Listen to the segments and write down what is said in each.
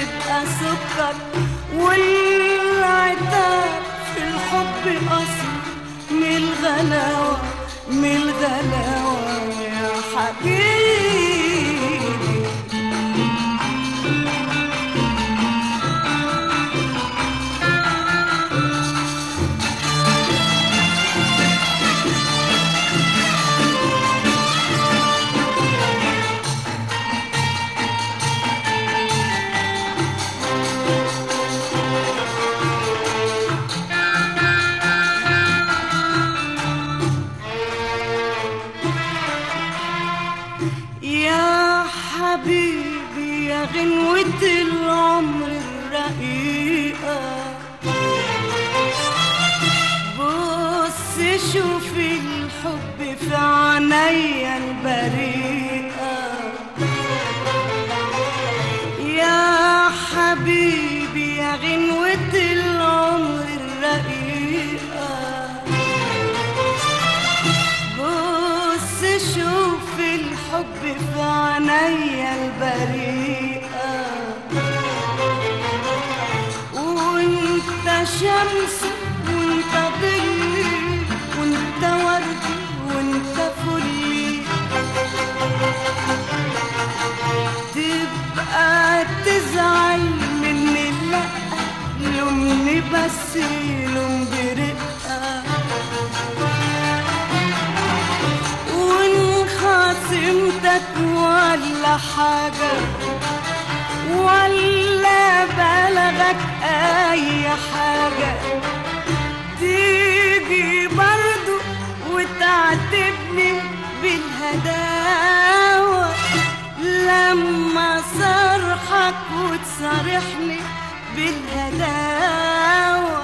تبقى سكر والعتاب في الحب أصل من الغلاوة من الغلاوة يا حبيبي. الحب في عينيا البريئة. يا حبيبي يا غنوة العمر الرقيقة. بص شوف الحب في عينيا البريئة. وانت شمس حاجة ولا بلغك أي حاجة. تيجي برضو وتعاتبني بالهداوة. لما صرحك وتصارحني بالهداوة.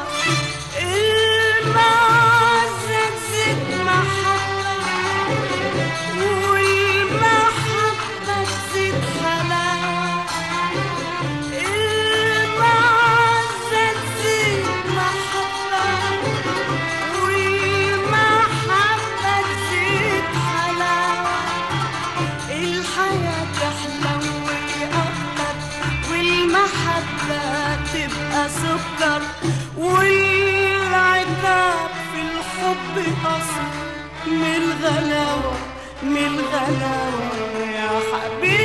الغلاوة من الغلاوة يا حبيبي.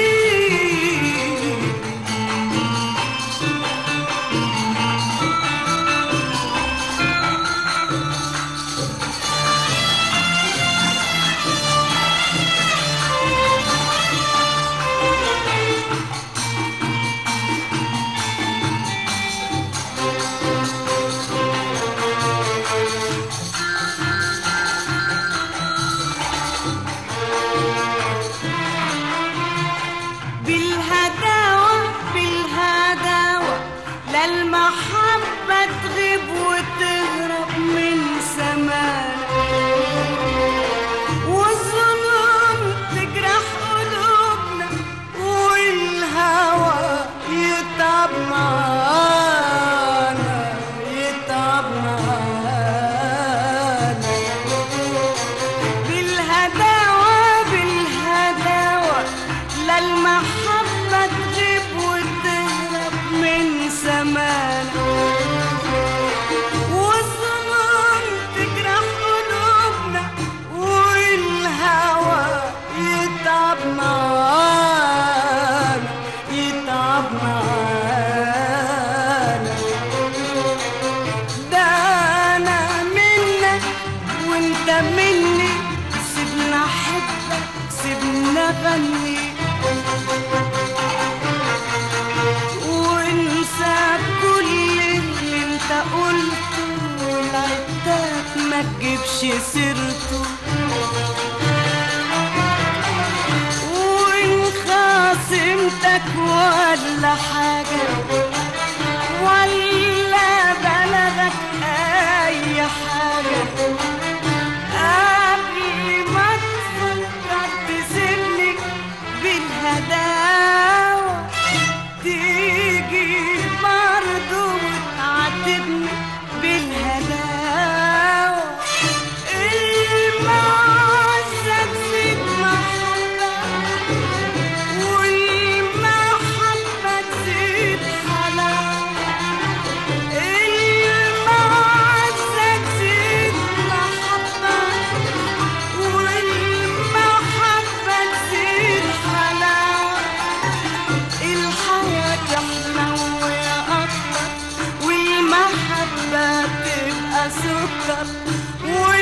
غني وانسى كل اللي انت قلته والعتاب ما تجيبش سيرته ولا حاجة. cut. We